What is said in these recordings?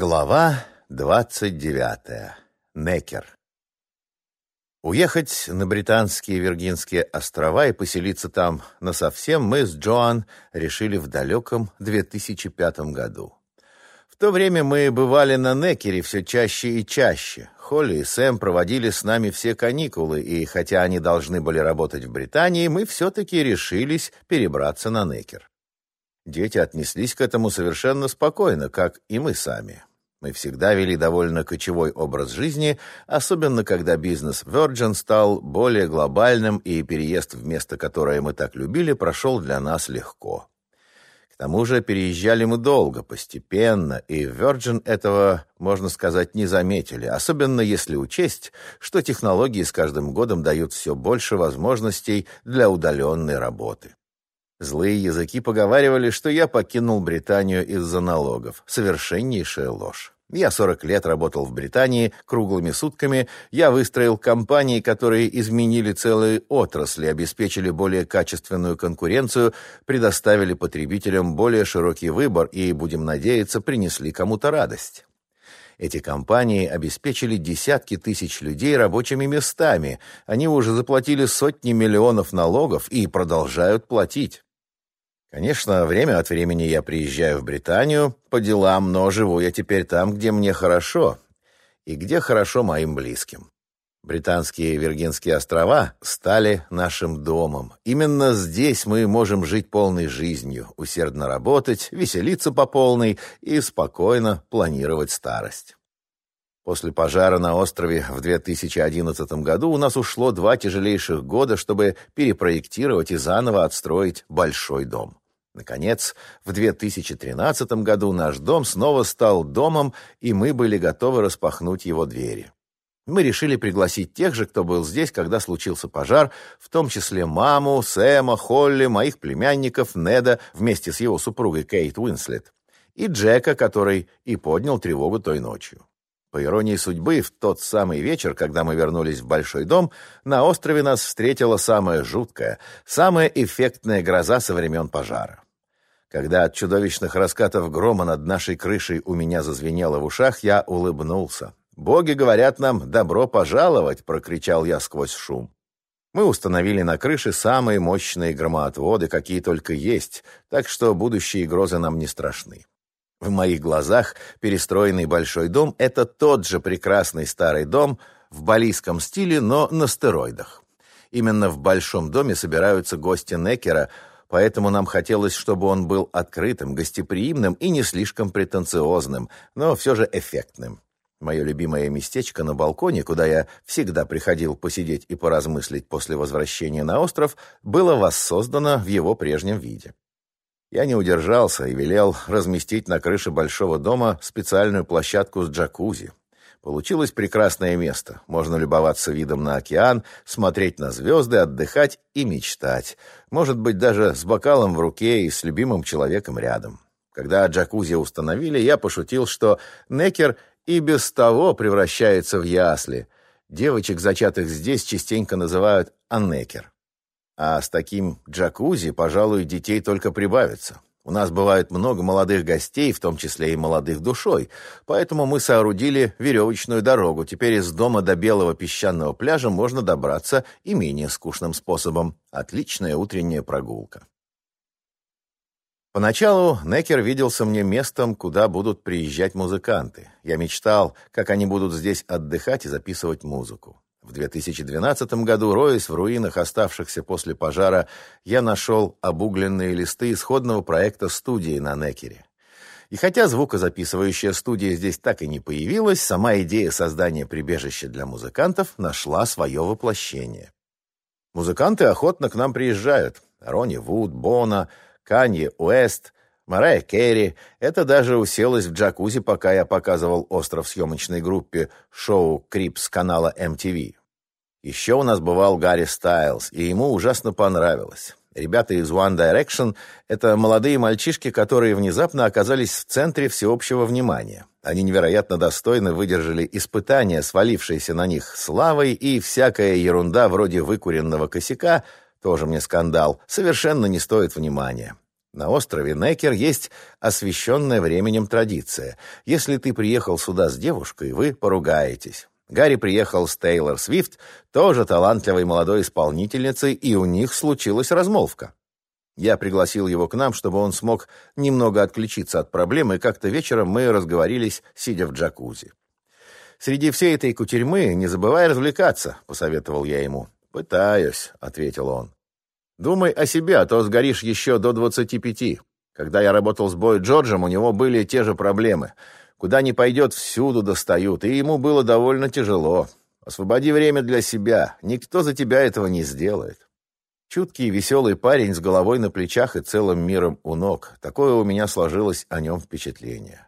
Глава двадцать девятая. Некер. Уехать на британские Виргинские острова и поселиться там насовсем мы с Джоан решили в далеком 2005 году. В то время мы бывали на Некере все чаще и чаще. Холли и Сэм проводили с нами все каникулы, и хотя они должны были работать в Британии, мы все-таки решились перебраться на Некер. Дети отнеслись к этому совершенно спокойно, как и мы сами. Мы всегда вели довольно кочевой образ жизни, особенно когда бизнес Virgin стал более глобальным, и переезд в место, которое мы так любили, прошел для нас легко. К тому же переезжали мы долго, постепенно, и Virgin этого, можно сказать, не заметили, особенно если учесть, что технологии с каждым годом дают все больше возможностей для удаленной работы. Злые языки поговаривали, что я покинул Британию из-за налогов. Совершеннейшая ложь. Я 40 лет работал в Британии круглыми сутками. Я выстроил компании, которые изменили целые отрасли, обеспечили более качественную конкуренцию, предоставили потребителям более широкий выбор и, будем надеяться, принесли кому-то радость. Эти компании обеспечили десятки тысяч людей рабочими местами. Они уже заплатили сотни миллионов налогов и продолжают платить. Конечно, время от времени я приезжаю в Британию по делам, но живу я теперь там, где мне хорошо и где хорошо моим близким. Британские Виргинские острова стали нашим домом. Именно здесь мы можем жить полной жизнью, усердно работать, веселиться по полной и спокойно планировать старость. После пожара на острове в 2011 году у нас ушло два тяжелейших года, чтобы перепроектировать и заново отстроить большой дом. Наконец, в 2013 году наш дом снова стал домом, и мы были готовы распахнуть его двери. Мы решили пригласить тех же, кто был здесь, когда случился пожар, в том числе маму, Сэма, Холли, моих племянников, Неда вместе с его супругой Кейт Уинслет, и Джека, который и поднял тревогу той ночью. По иронии судьбы, в тот самый вечер, когда мы вернулись в большой дом, на острове нас встретила самая жуткая, самая эффектная гроза со времен пожара. Когда от чудовищных раскатов грома над нашей крышей у меня зазвенело в ушах, я улыбнулся. «Боги говорят нам «добро пожаловать!» — прокричал я сквозь шум. Мы установили на крыше самые мощные громоотводы, какие только есть, так что будущие грозы нам не страшны. В моих глазах перестроенный большой дом — это тот же прекрасный старый дом в балийском стиле, но на стероидах. Именно в большом доме собираются гости Некера, поэтому нам хотелось, чтобы он был открытым, гостеприимным и не слишком претенциозным, но все же эффектным. Мое любимое местечко на балконе, куда я всегда приходил посидеть и поразмыслить после возвращения на остров, было воссоздано в его прежнем виде. Я не удержался и велел разместить на крыше большого дома специальную площадку с джакузи. Получилось прекрасное место. Можно любоваться видом на океан, смотреть на звезды, отдыхать и мечтать. Может быть, даже с бокалом в руке и с любимым человеком рядом. Когда джакузи установили, я пошутил, что Некер и без того превращается в ясли. Девочек, зачатых здесь, частенько называют Аннекер. А с таким джакузи, пожалуй, детей только прибавится. У нас бывает много молодых гостей, в том числе и молодых душой, поэтому мы соорудили веревочную дорогу. Теперь из дома до белого песчаного пляжа можно добраться и менее скучным способом. Отличная утренняя прогулка. Поначалу Некер виделся мне местом, куда будут приезжать музыканты. Я мечтал, как они будут здесь отдыхать и записывать музыку. В 2012 году, роясь в руинах, оставшихся после пожара, я нашел обугленные листы исходного проекта студии на Неккере. И хотя звукозаписывающая студия здесь так и не появилась, сама идея создания прибежища для музыкантов нашла свое воплощение. Музыканты охотно к нам приезжают. Ронни Вуд, Боно, Канье Уэст, Мэрайя Кэри. Это даже уселась в джакузи, пока я показывал остров съемочной группе шоу «Cribs» канала MTV. Еще у нас бывал Гарри Стайлз, и ему ужасно понравилось. Ребята из One Direction — это молодые мальчишки, которые внезапно оказались в центре всеобщего внимания. Они невероятно достойно выдержали испытания, свалившиеся на них славой, и всякая ерунда вроде выкуренного косяка, тоже мне скандал, совершенно не стоит внимания. На острове Некер есть освященная временем традиция. Если ты приехал сюда с девушкой, вы поругаетесь. Гарри приехал с Тейлор Свифт, тоже талантливой молодой исполнительницей, и у них случилась размолвка. Я пригласил его к нам, чтобы он смог немного отключиться от проблемы, и как-то вечером мы разговорились, сидя в джакузи. «Среди всей этой кутерьмы не забывай развлекаться», — посоветовал я ему. «Пытаюсь», — ответил он. «Думай о себе, а то сгоришь еще до двадцати пяти. Когда я работал с Бой Джорджем, у него были те же проблемы. Куда ни пойдет, всюду достают, и ему было довольно тяжело. Освободи время для себя, никто за тебя этого не сделает. Чуткий и веселый парень с головой на плечах и целым миром у ног. Такое у меня сложилось о нем впечатление.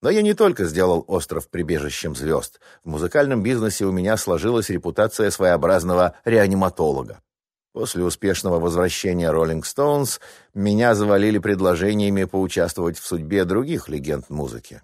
Но я не только сделал остров прибежищем звезд. В музыкальном бизнесе у меня сложилась репутация своеобразного реаниматолога. После успешного возвращения Rolling Stones меня завалили предложениями поучаствовать в судьбе других легенд музыки.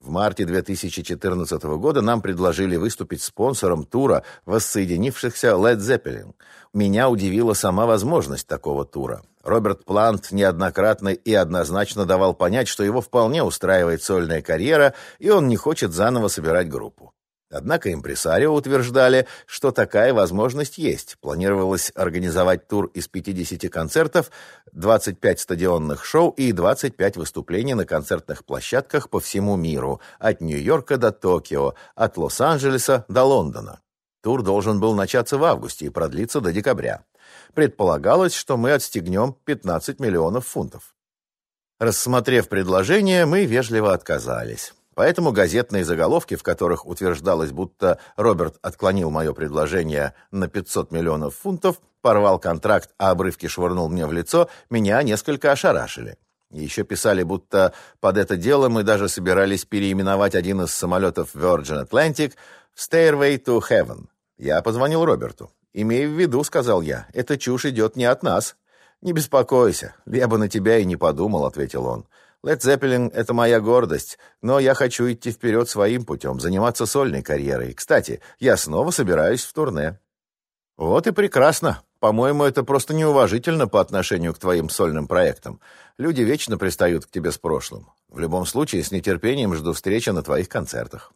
В марте 2014 года нам предложили выступить спонсором тура воссоединившихся Led Zeppelin. Меня удивила сама возможность такого тура. Роберт Плант неоднократно и однозначно давал понять, что его вполне устраивает сольная карьера, и он не хочет заново собирать группу. Однако импресарио утверждали, что такая возможность есть. Планировалось организовать тур из 50 концертов, 25 стадионных шоу и 25 выступлений на концертных площадках по всему миру, от Нью-Йорка до Токио, от Лос-Анджелеса до Лондона. Тур должен был начаться в августе и продлиться до декабря. Предполагалось, что мы отстегнем 15 миллионов фунтов. Рассмотрев предложение, мы вежливо отказались. Поэтому газетные заголовки, в которых утверждалось, будто Роберт отклонил мое предложение на 500 миллионов фунтов, порвал контракт, а обрывки швырнул мне в лицо, меня несколько ошарашили. Еще писали, будто под это дело мы даже собирались переименовать один из самолетов Virgin Atlantic в Stairway to Heaven. Я позвонил Роберту. «Имей в виду», — сказал я, — «эта чушь идет не от нас». «Не беспокойся, я бы на тебя и не подумал», — ответил он. Led Zeppelin — это моя гордость, но я хочу идти вперед своим путем, заниматься сольной карьерой. Кстати, я снова собираюсь в турне». «Вот и прекрасно. По-моему, это просто неуважительно по отношению к твоим сольным проектам. Люди вечно пристают к тебе с прошлым. В любом случае, с нетерпением жду встречи на твоих концертах».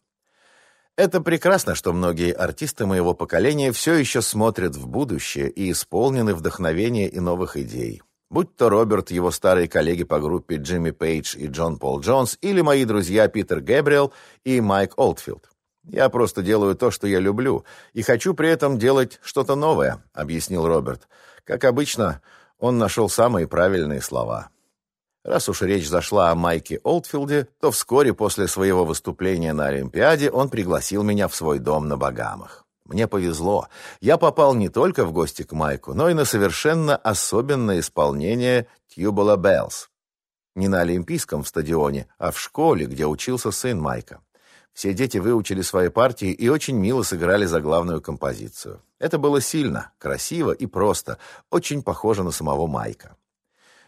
Это прекрасно, что многие артисты моего поколения все еще смотрят в будущее и исполнены вдохновения и новых идей. Будь то Роберт, его старые коллеги по группе Джимми Пейдж и Джон Пол Джонс, или мои друзья Питер Гэбриэл и Майк Олдфилд. «Я просто делаю то, что я люблю, и хочу при этом делать что-то новое», — объяснил Роберт. Как обычно, он нашел самые правильные слова. Раз уж речь зашла о Майке Олдфилде, то вскоре после своего выступления на Олимпиаде он пригласил меня в свой дом на Багамах. Мне повезло. Я попал не только в гости к Майку, но и на совершенно особенное исполнение «Tubular Bells». Не на Олимпийском стадионе, а в школе, где учился сын Майка. Все дети выучили свои партии и очень мило сыграли за главную композицию. Это было сильно, красиво и просто, очень похоже на самого Майка.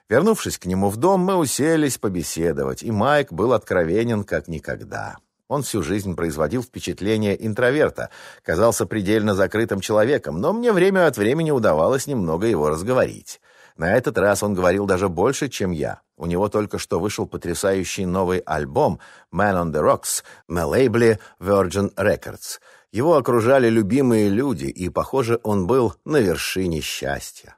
Вернувшись к нему в дом, мы уселись побеседовать, и Майк был откровенен как никогда. Он всю жизнь производил впечатление интроверта, казался предельно закрытым человеком, но мне время от времени удавалось немного его разговорить. На этот раз он говорил даже больше, чем я. У него только что вышел потрясающий новый альбом «Man on the Rocks» на лейбле Virgin Records. Его окружали любимые люди, и, похоже, он был на вершине счастья.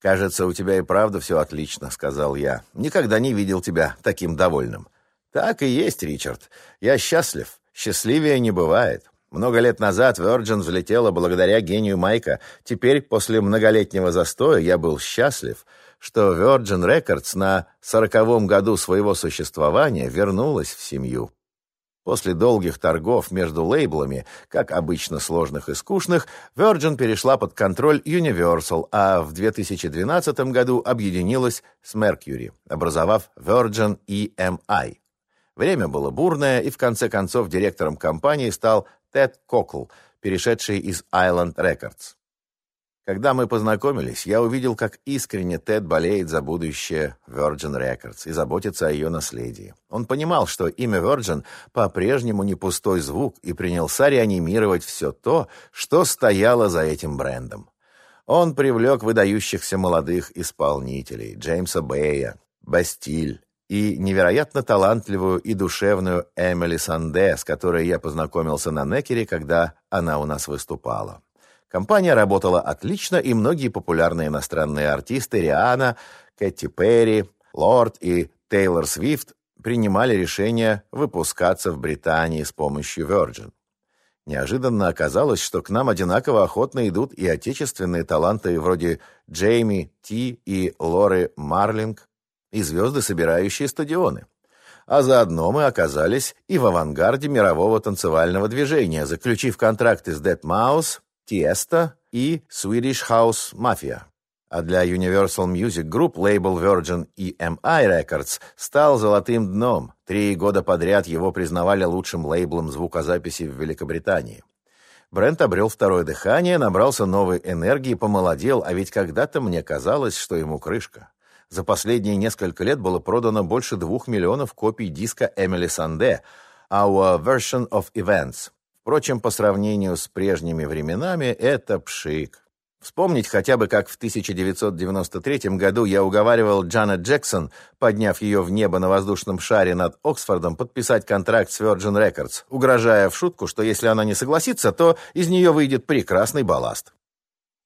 «Кажется, у тебя и правда все отлично», — сказал я. «Никогда не видел тебя таким довольным». Так и есть, Ричард. Я счастлив. Счастливее не бывает. Много лет назад Virgin взлетела благодаря гению Майка. Теперь, после многолетнего застоя, я был счастлив, что Virgin Records на сороковом году своего существования вернулась в семью. После долгих торгов между лейблами, как обычно сложных и скучных, Virgin перешла под контроль Universal, а в 2012 году объединилась с Mercury, образовав Virgin EMI. Время было бурное, и в конце концов директором компании стал Тед Кокл, перешедший из Island Records. Когда мы познакомились, я увидел, как искренне Тед болеет за будущее Virgin Records и заботится о ее наследии. Он понимал, что имя Virgin по-прежнему не пустой звук и принялся реанимировать все то, что стояло за этим брендом. Он привлек выдающихся молодых исполнителей Джеймса Бэя, Бастиль и невероятно талантливую и душевную Эмили Санде, с которой я познакомился на Некере, когда она у нас выступала. Компания работала отлично, и многие популярные иностранные артисты Риана, Кэти Перри, Лорд и Тейлор Свифт принимали решение выпускаться в Британии с помощью Virgin. Неожиданно оказалось, что к нам одинаково охотно идут и отечественные таланты вроде Джейми Ти и Лоры Марлинг, и звезды, собирающие стадионы. А заодно мы оказались и в авангарде мирового танцевального движения, заключив контракты с Dead Mouse, Tiesto и Swedish House Mafia. А для Universal Music Group лейбл Virgin EMI Records стал золотым дном. Три года подряд его признавали лучшим лейблом звукозаписи в Великобритании. Брент обрел второе дыхание, набрался новой энергии, помолодел, а ведь когда-то мне казалось, что ему крышка. За последние несколько лет было продано больше двух миллионов копий диска Эмили Санде «Our Version of Events». Впрочем, по сравнению с прежними временами, это пшик. Вспомнить хотя бы, как в 1993 году я уговаривал Джанет Джексон, подняв ее в небо на воздушном шаре над Оксфордом, подписать контракт с Virgin Records, угрожая в шутку, что если она не согласится, то из нее выйдет прекрасный балласт.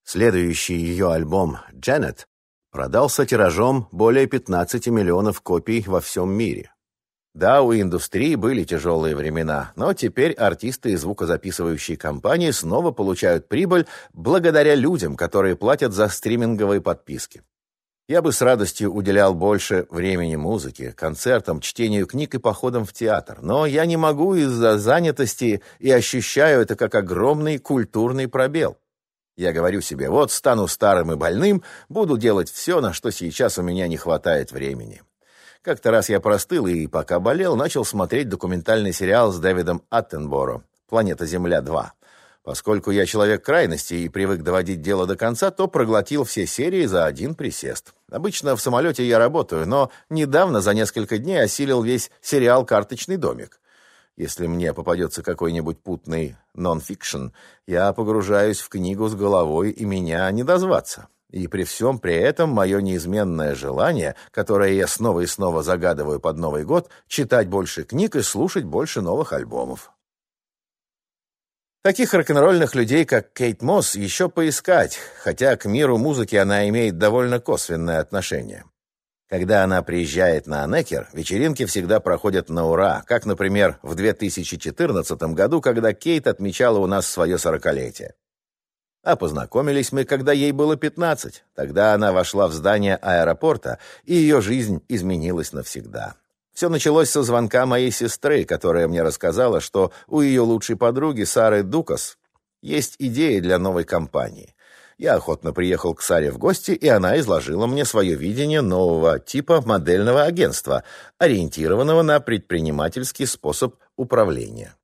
Следующий ее альбом «Джанет» продался тиражом более 15 миллионов копий во всем мире. Да, у индустрии были тяжелые времена, но теперь артисты и звукозаписывающие компании снова получают прибыль благодаря людям, которые платят за стриминговые подписки. Я бы с радостью уделял больше времени музыке, концертам, чтению книг и походам в театр, но я не могу из-за занятости и ощущаю это как огромный культурный пробел. Я говорю себе, вот стану старым и больным, буду делать все, на что сейчас у меня не хватает времени. Как-то раз я простыл и, пока болел, начал смотреть документальный сериал с Дэвидом Аттенборо «Планета Земля-2». Поскольку я человек крайности и привык доводить дело до конца, то проглотил все серии за один присест. Обычно в самолете я работаю, но недавно за несколько дней осилил весь сериал «Карточный домик». Если мне попадется какой-нибудь путный нон-фикшн, я погружаюсь в книгу с головой, и меня не дозваться. И при всем при этом мое неизменное желание, которое я снова и снова загадываю под Новый год, читать больше книг и слушать больше новых альбомов. Таких рок-н-ролльных людей, как Кейт Мосс, еще поискать, хотя к миру музыки она имеет довольно косвенное отношение. Когда она приезжает на Анекер, вечеринки всегда проходят на ура, как, например, в 2014 году, когда Кейт отмечала у нас свое сорокалетие. А познакомились мы, когда ей было 15. Тогда она вошла в здание аэропорта, и ее жизнь изменилась навсегда. Все началось со звонка моей сестры, которая мне рассказала, что у ее лучшей подруги Сары Дукас есть идея для новой компании. Я охотно приехал к Саре в гости, и она изложила мне свое видение нового типа модельного агентства, ориентированного на предпринимательский способ управления.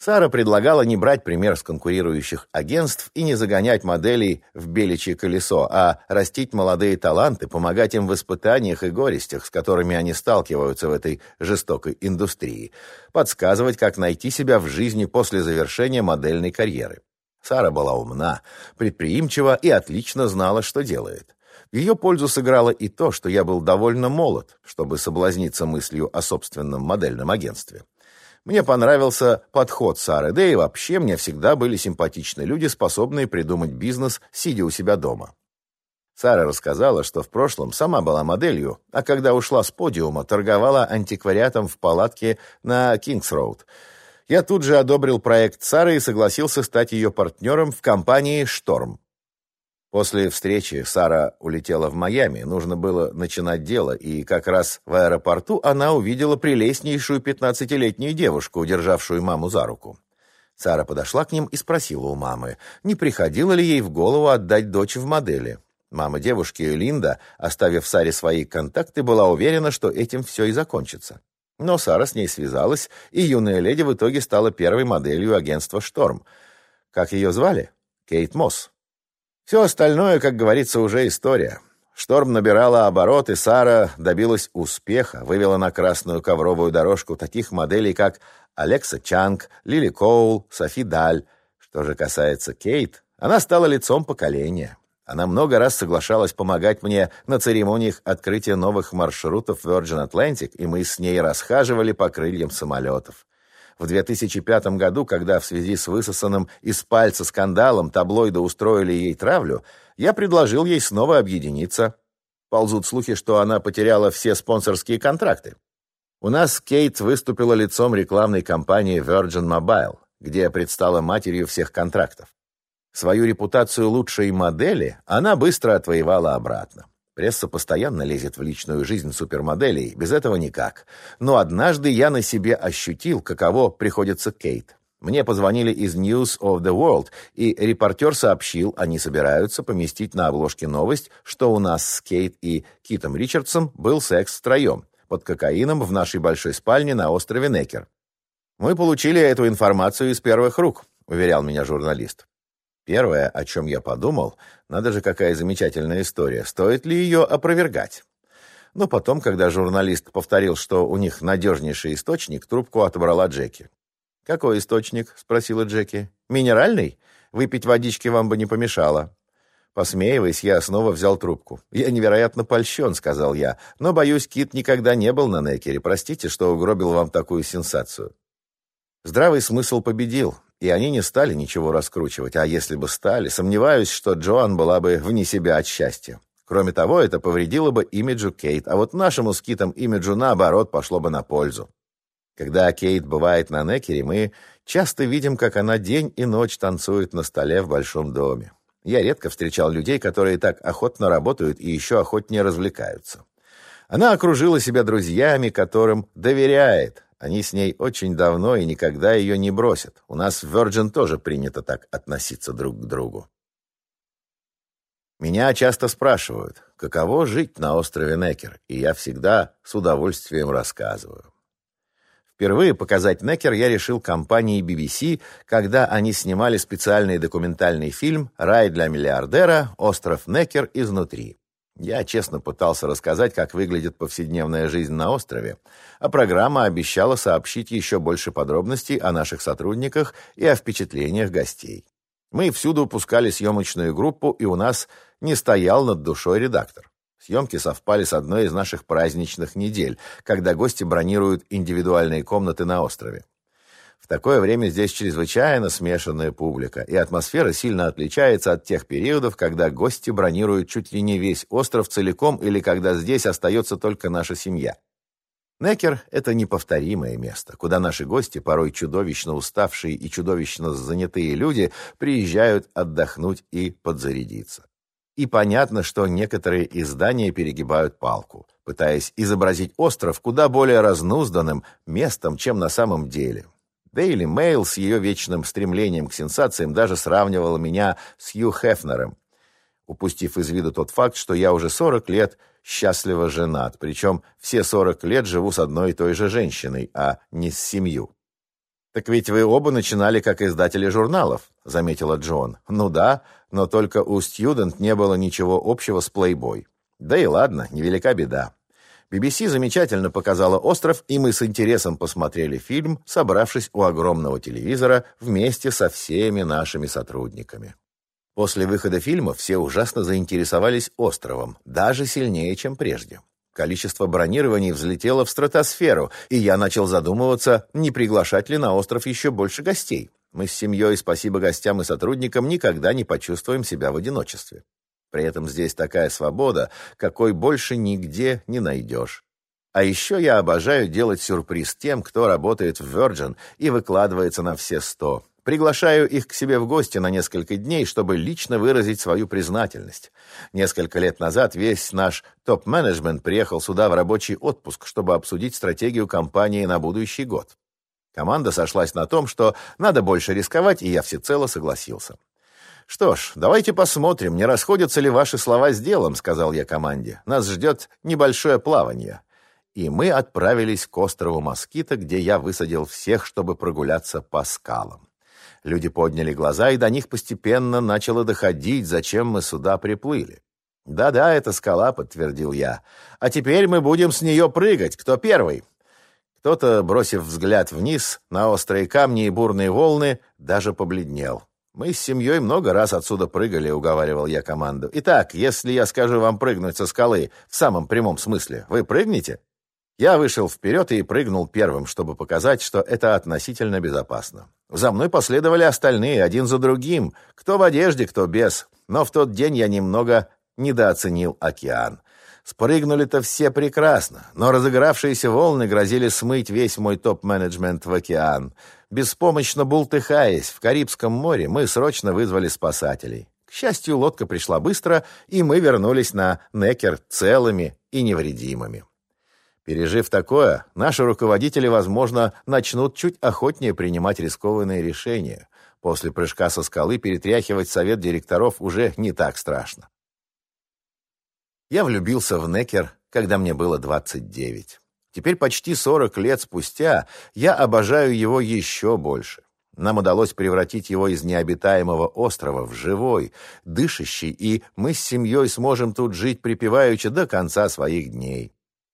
Сара предлагала не брать пример с конкурирующих агентств и не загонять моделей в беличье колесо, а растить молодые таланты, помогать им в испытаниях и горестях, с которыми они сталкиваются в этой жестокой индустрии, подсказывать, как найти себя в жизни после завершения модельной карьеры. Сара была умна, предприимчива и отлично знала, что делает. В ее пользу сыграло и то, что я был довольно молод, чтобы соблазниться мыслью о собственном модельном агентстве. Мне понравился подход Сары, да и вообще мне всегда были симпатичны люди, способные придумать бизнес, сидя у себя дома. Сара рассказала, что в прошлом сама была моделью, а когда ушла с подиума, торговала антиквариатом в палатке на Кингс-Роуд. Я тут же одобрил проект Сары и согласился стать ее партнером в компании «Шторм». После встречи Сара улетела в Майами, нужно было начинать дело, и как раз в аэропорту она увидела прелестнейшую пятнадцатилетнюю девушку, удержавшую маму за руку. Сара подошла к ним и спросила у мамы, не приходило ли ей в голову отдать дочь в модели. Мама девушки, Линда, оставив Саре свои контакты, была уверена, что этим все и закончится. Но Сара с ней связалась, и юная леди в итоге стала первой моделью агентства «Шторм». Как ее звали? Кейт Мосс. Все остальное, как говорится, уже история. Шторм набирала обороты, Сара добилась успеха, вывела на красную ковровую дорожку таких моделей, как Алекса Чанг, Лили Коул, Софи Даль. Что же касается Кейт, она стала лицом поколения. Она много раз соглашалась помогать мне на церемониях открытия новых маршрутов Virgin Atlantic, и мы с ней расхаживали по крыльям самолетов. В 2005 году, когда в связи с высосанным из пальца скандалом таблоиды устроили ей травлю, я предложил ей снова объединиться. Ползут слухи, что она потеряла все спонсорские контракты. У нас Кейт выступила лицом рекламной кампании Virgin Mobile, где предстала матерью всех контрактов. Свою репутацию лучшей модели она быстро отвоевала обратно. Пресса постоянно лезет в личную жизнь супермоделей, без этого никак. Но однажды я на себе ощутил, каково приходится Кейт. Мне позвонили из News of the World, и репортер сообщил, они собираются поместить на обложке новость, что у нас с Кейт и Китом Ричардсом был секс втроем, под кокаином в нашей большой спальне на острове Некер. «Мы получили эту информацию из первых рук», — уверял меня журналист. Первое, о чем я подумал, надо же, какая замечательная история, стоит ли ее опровергать? Но потом, когда журналист повторил, что у них надежнейший источник, трубку отобрала Джеки. «Какой источник?» — спросила Джеки. «Минеральный? Выпить водички вам бы не помешало». Посмеиваясь, я снова взял трубку. «Я невероятно польщен», — сказал я, «но, боюсь, Кит никогда не был на Некере. Простите, что угробил вам такую сенсацию». Здравый смысл победил, и они не стали ничего раскручивать, а если бы стали, сомневаюсь, что Джоан была бы вне себя от счастья. Кроме того, это повредило бы имиджу Кейт, а вот нашему с Китом имиджу, наоборот, пошло бы на пользу. Когда Кейт бывает на Некере, мы часто видим, как она день и ночь танцует на столе в большом доме. Я редко встречал людей, которые так охотно работают и еще охотнее развлекаются. Она окружила себя друзьями, которым доверяет, они с ней очень давно и никогда ее не бросят. У нас в Virgin тоже принято так относиться друг к другу. Меня часто спрашивают, каково жить на острове Некер, и я всегда с удовольствием рассказываю. Впервые показать Некер я решил компании BBC, когда они снимали специальный документальный фильм «Рай для миллиардера. Остров Некер изнутри». Я честно пытался рассказать, как выглядит повседневная жизнь на острове, а программа обещала сообщить еще больше подробностей о наших сотрудниках и о впечатлениях гостей. Мы всюду пускали съемочную группу, и у нас не стоял над душой редактор. Съемки совпали с одной из наших праздничных недель, когда гости бронируют индивидуальные комнаты на острове. В такое время здесь чрезвычайно смешанная публика, и атмосфера сильно отличается от тех периодов, когда гости бронируют чуть ли не весь остров целиком или когда здесь остается только наша семья. Некер — это неповторимое место, куда наши гости, порой чудовищно уставшие и чудовищно занятые люди, приезжают отдохнуть и подзарядиться. И понятно, что некоторые издания перегибают палку, пытаясь изобразить остров куда более разнузданным местом, чем на самом деле. Daily Mail с ее вечным стремлением к сенсациям даже сравнивала меня с Хью Хефнером, упустив из виду тот факт, что я уже 40 лет счастливо женат, причем все 40 лет живу с одной и той же женщиной, а не с семью. «Так ведь вы оба начинали как издатели журналов», — заметила Джон. «Ну да, но только у Стьюдент не было ничего общего с Playboy. Да и ладно, невелика беда. BBC замечательно показала остров, и мы с интересом посмотрели фильм, собравшись у огромного телевизора вместе со всеми нашими сотрудниками. После выхода фильма все ужасно заинтересовались островом, даже сильнее, чем прежде. Количество бронирований взлетело в стратосферу, и я начал задумываться, не приглашать ли на остров еще больше гостей. Мы с семьей, спасибо гостям и сотрудникам, никогда не почувствуем себя в одиночестве. При этом здесь такая свобода, какой больше нигде не найдешь. А еще я обожаю делать сюрприз тем, кто работает в Virgin и выкладывается на все сто. Приглашаю их к себе в гости на несколько дней, чтобы лично выразить свою признательность. Несколько лет назад весь наш топ-менеджмент приехал сюда в рабочий отпуск, чтобы обсудить стратегию компании на будущий год. Команда сошлась на том, что надо больше рисковать, и я всецело согласился. «Что ж, давайте посмотрим, не расходятся ли ваши слова с делом», — сказал я команде. «Нас ждет небольшое плавание». И мы отправились к острову Москита, где я высадил всех, чтобы прогуляться по скалам. Люди подняли глаза, и до них постепенно начало доходить, зачем мы сюда приплыли. «Да-да, это скала», — подтвердил я. «А теперь мы будем с нее прыгать. Кто первый?» Кто-то, бросив взгляд вниз на острые камни и бурные волны, даже побледнел. Мы с семьей много раз отсюда прыгали, уговаривал я команду. Итак, если я скажу вам прыгнуть со скалы в самом прямом смысле, вы прыгнете? Я вышел вперед и прыгнул первым, чтобы показать, что это относительно безопасно. За мной последовали остальные, один за другим, кто в одежде, кто без. Но в тот день я немного недооценил океан. Спрыгнули-то все прекрасно, но разыгравшиеся волны грозили смыть весь мой топ-менеджмент в океан. Беспомощно бултыхаясь в Карибском море, мы срочно вызвали спасателей. К счастью, лодка пришла быстро, и мы вернулись на Некер целыми и невредимыми. Пережив такое, наши руководители, возможно, начнут чуть охотнее принимать рискованные решения. После прыжка со скалы перетряхивать совет директоров уже не так страшно. Я влюбился в Некер, когда мне было 29. Теперь почти 40 лет спустя я обожаю его еще больше. Нам удалось превратить его из необитаемого острова в живой, дышащий, и мы с семьей сможем тут жить припеваючи до конца своих дней.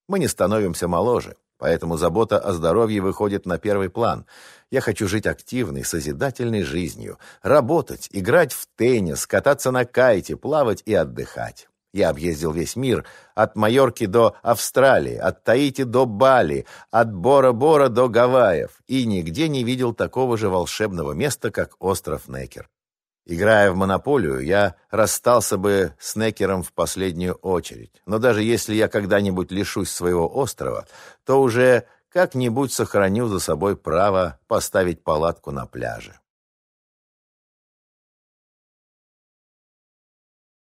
Мы не становимся моложе, поэтому забота о здоровье выходит на первый план. Я хочу жить активной, созидательной жизнью, работать, играть в теннис, кататься на кайте, плавать и отдыхать. Я объездил весь мир, от Майорки до Австралии, от Таити до Бали, от Бора-Бора до Гавайев, и нигде не видел такого же волшебного места, как остров Некер. Играя в монополию, я расстался бы с Некером в последнюю очередь. Но даже если я когда-нибудь лишусь своего острова, то уже как-нибудь сохраню за собой право поставить палатку на пляже.